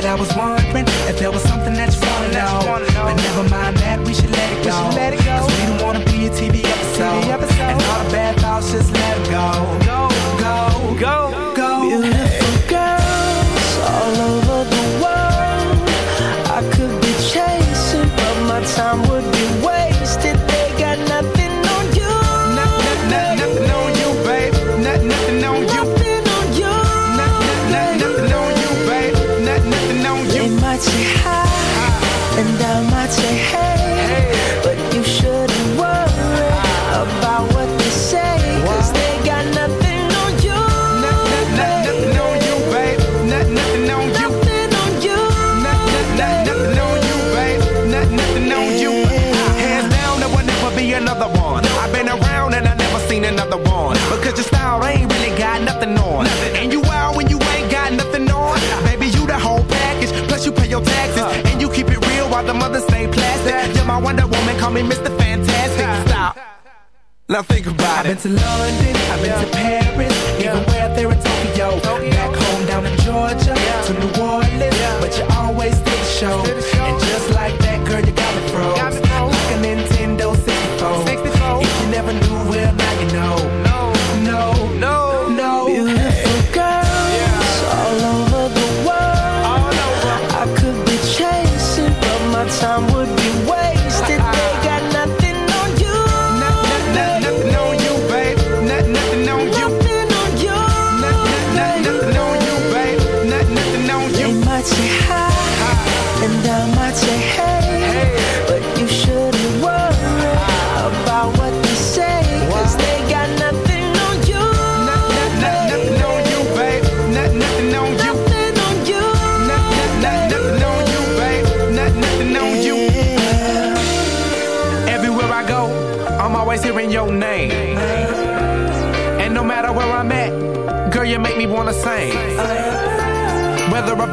but I was wondering if there was something that you wanna know. But never mind that, we should let it go. Cause we don't wanna be a TV episode. And all the bad thoughts, just let it go. Go, go, go, go. Beautiful girls all over the world. I could be chasing, but my time would be wasted. let's say call me Mr. Fantastic. Stop. Now think about it. I've been to London, I've been to Paris, even where there in Tokyo. Back home down in Georgia, to New Orleans, but you always did the show. And just like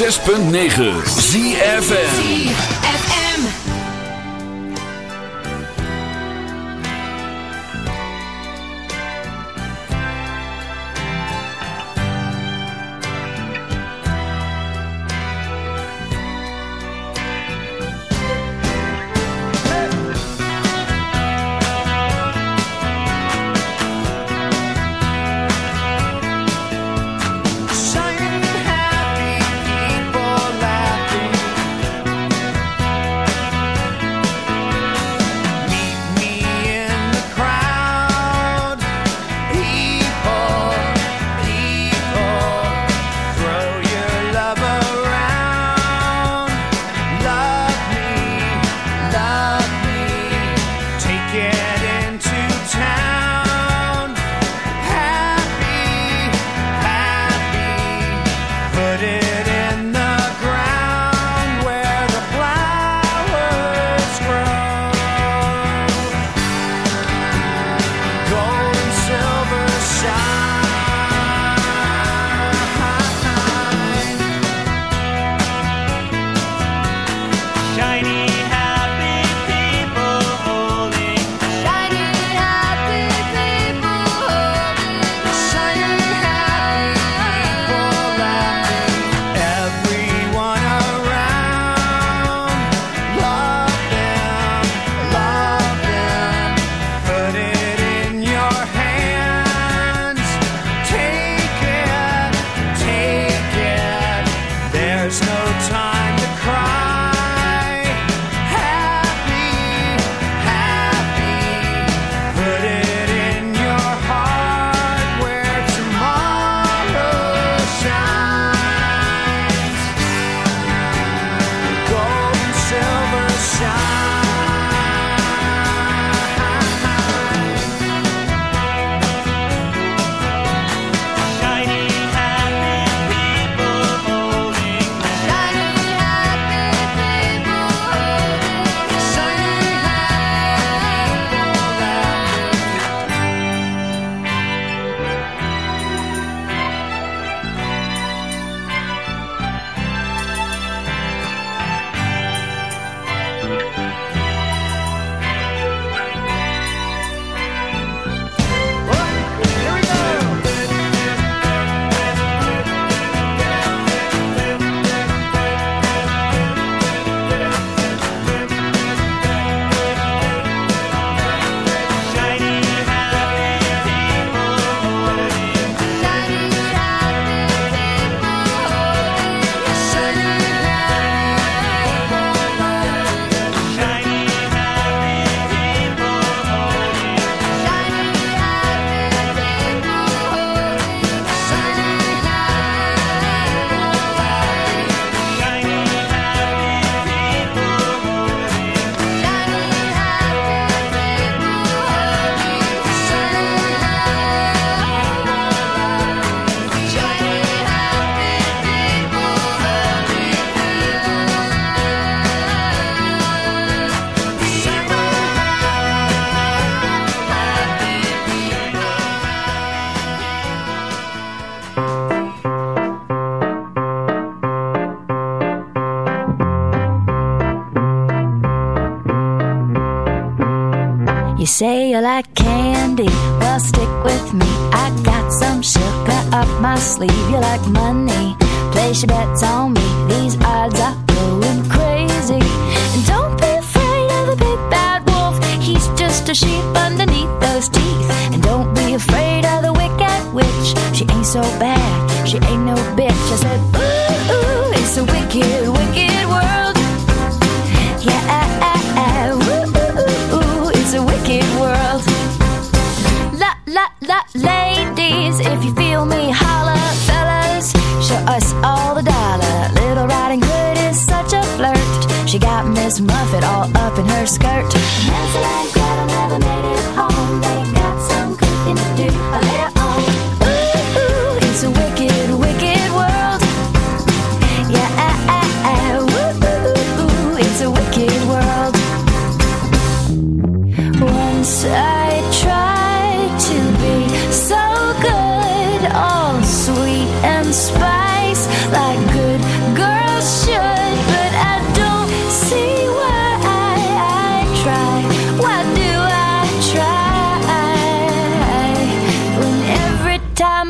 106.9 ZFM.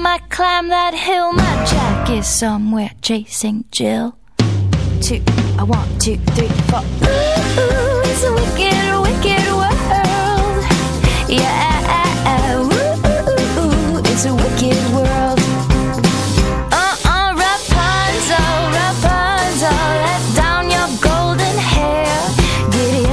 I climb that hill, my jack is somewhere chasing Jill. Two, I want two, three, four. Ooh, it's a wicked, wicked world. Yeah, ooh, it's a wicked world. Uh-uh, let down your golden hair. Giddy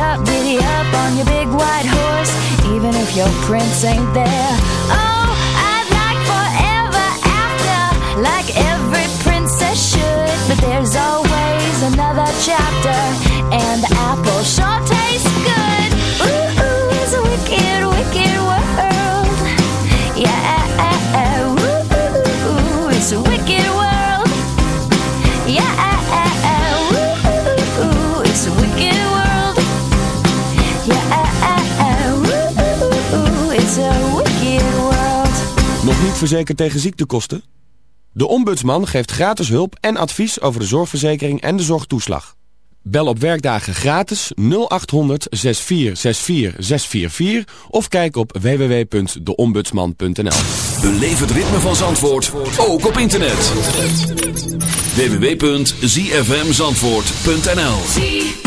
verzekerd tegen ziektekosten? De Ombudsman geeft gratis hulp en advies over de zorgverzekering en de zorgtoeslag. Bel op werkdagen gratis 0800 6464 644 of kijk op www.deombudsman.nl. Beleef het ritme van Zandvoort, ook op internet. www.zfmzandvoort.nl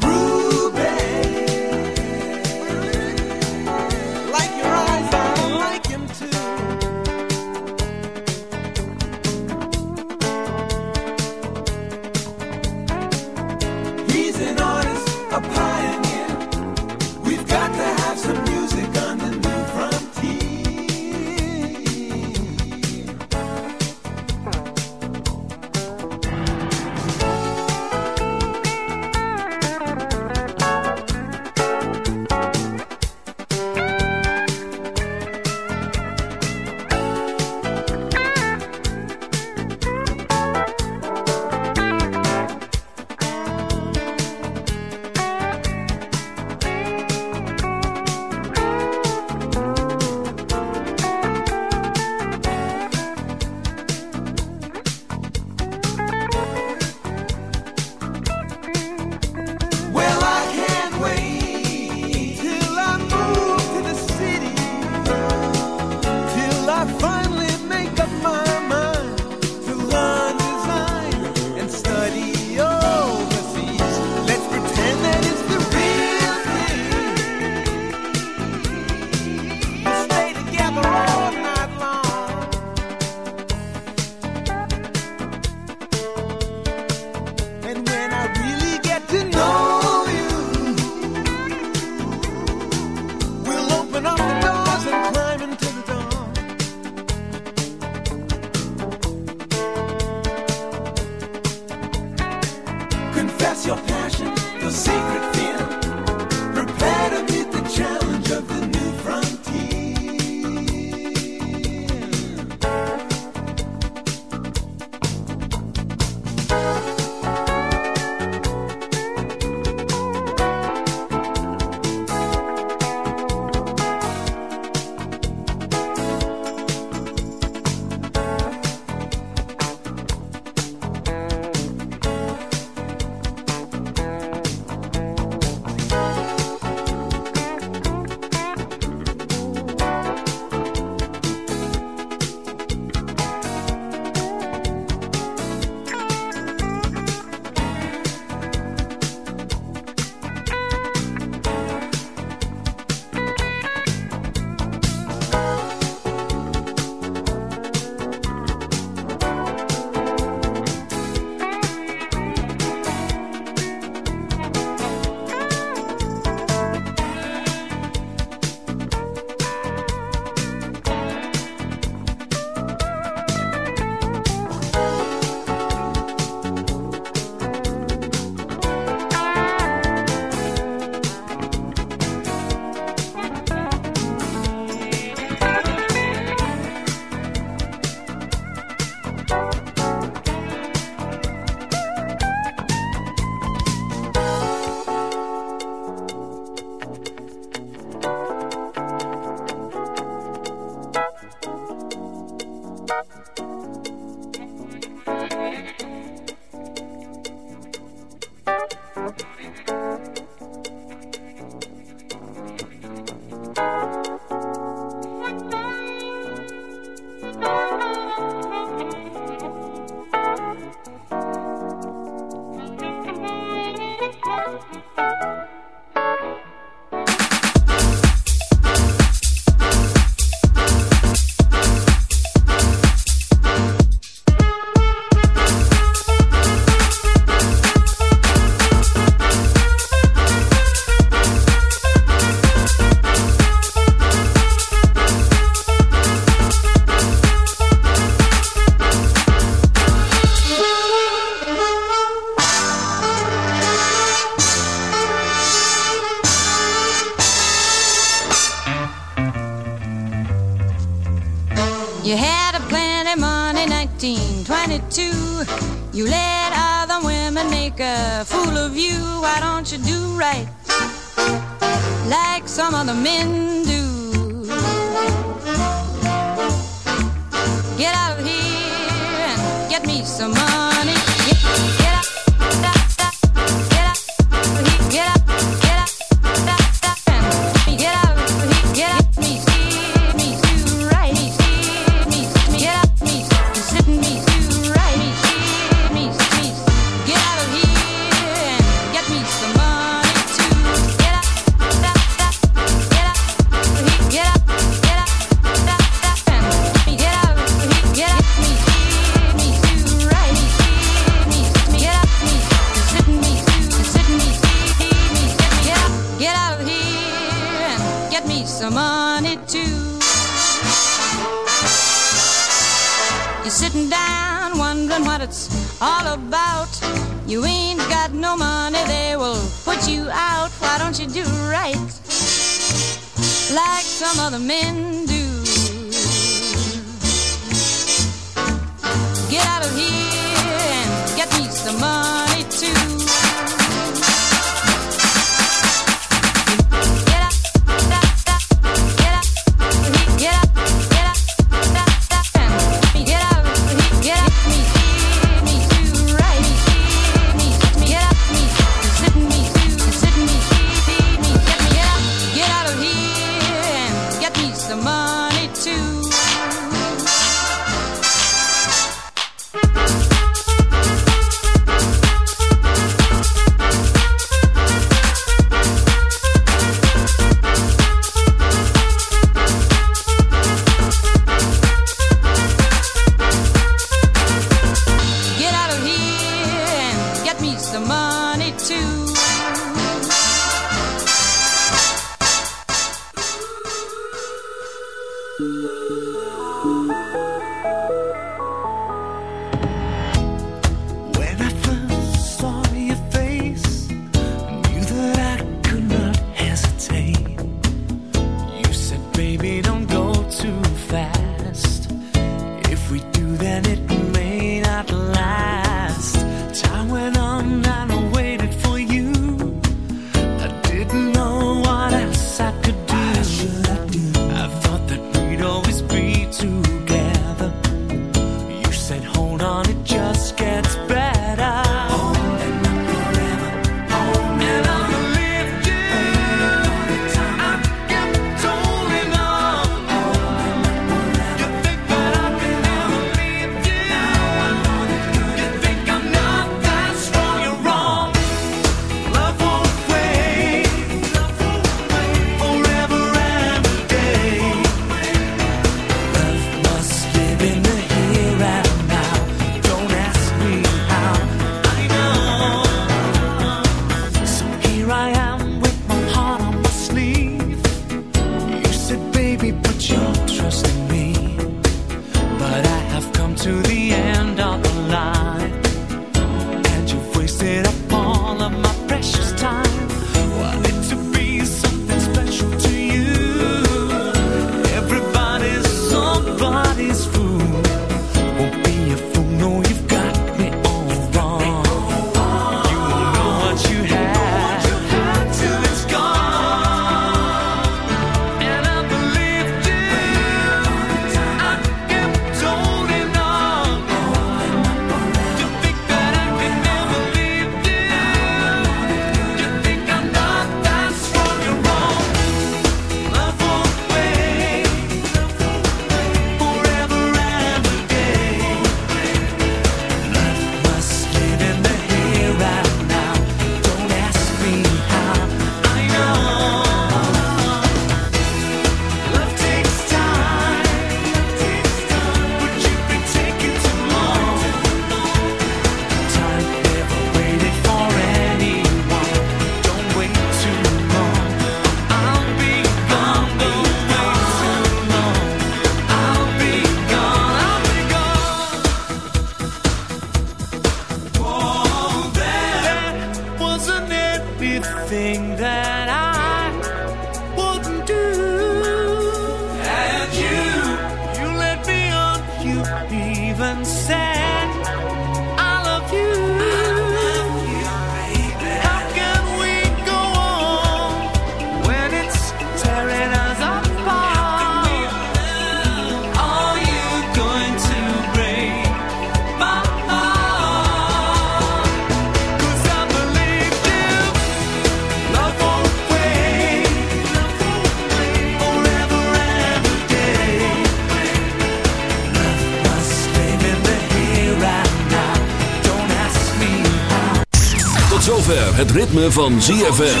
Ritme van ZFM.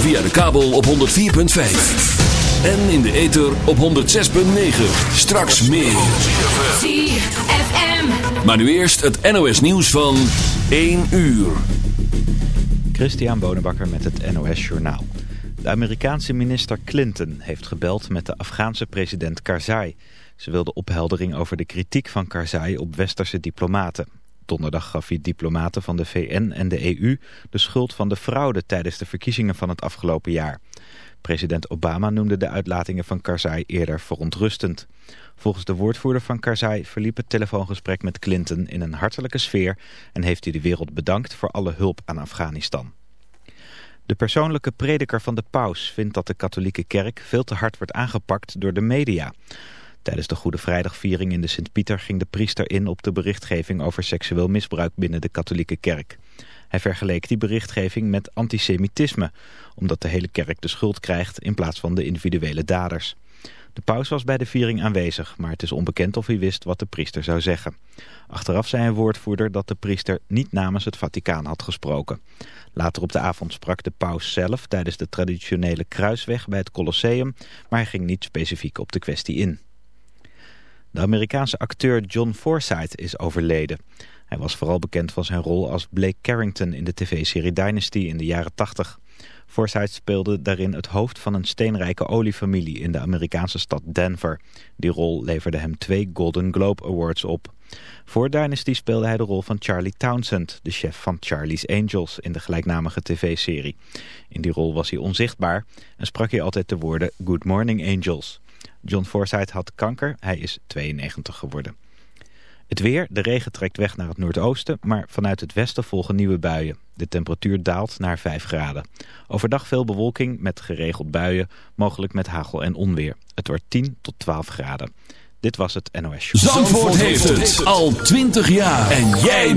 Via de kabel op 104.5. En in de ether op 106.9. Straks meer. ZFM. Maar nu eerst het NOS nieuws van 1 uur. Christian Bonenbakker met het NOS Journaal. De Amerikaanse minister Clinton heeft gebeld met de Afghaanse president Karzai. Ze wilde opheldering over de kritiek van Karzai op westerse diplomaten. Donderdag gaf hij diplomaten van de VN en de EU de schuld van de fraude tijdens de verkiezingen van het afgelopen jaar. President Obama noemde de uitlatingen van Karzai eerder verontrustend. Volgens de woordvoerder van Karzai verliep het telefoongesprek met Clinton in een hartelijke sfeer en heeft hij de wereld bedankt voor alle hulp aan Afghanistan. De persoonlijke prediker van de paus vindt dat de katholieke kerk veel te hard wordt aangepakt door de media. Tijdens de Goede Vrijdagviering in de Sint-Pieter ging de priester in op de berichtgeving over seksueel misbruik binnen de katholieke kerk. Hij vergeleek die berichtgeving met antisemitisme, omdat de hele kerk de schuld krijgt in plaats van de individuele daders. De paus was bij de viering aanwezig, maar het is onbekend of hij wist wat de priester zou zeggen. Achteraf zei een woordvoerder dat de priester niet namens het Vaticaan had gesproken. Later op de avond sprak de paus zelf tijdens de traditionele kruisweg bij het Colosseum, maar hij ging niet specifiek op de kwestie in. De Amerikaanse acteur John Forsythe is overleden. Hij was vooral bekend van zijn rol als Blake Carrington in de tv-serie Dynasty in de jaren 80. Forsythe speelde daarin het hoofd van een steenrijke oliefamilie in de Amerikaanse stad Denver. Die rol leverde hem twee Golden Globe Awards op. Voor Dynasty speelde hij de rol van Charlie Townsend, de chef van Charlie's Angels in de gelijknamige tv-serie. In die rol was hij onzichtbaar en sprak hij altijd de woorden Good Morning Angels. John Forsythe had kanker, hij is 92 geworden. Het weer, de regen trekt weg naar het noordoosten, maar vanuit het westen volgen nieuwe buien. De temperatuur daalt naar 5 graden. Overdag veel bewolking met geregeld buien, mogelijk met hagel en onweer. Het wordt 10 tot 12 graden. Dit was het NOS Show. Zandvoort heeft het al 20 jaar. En jij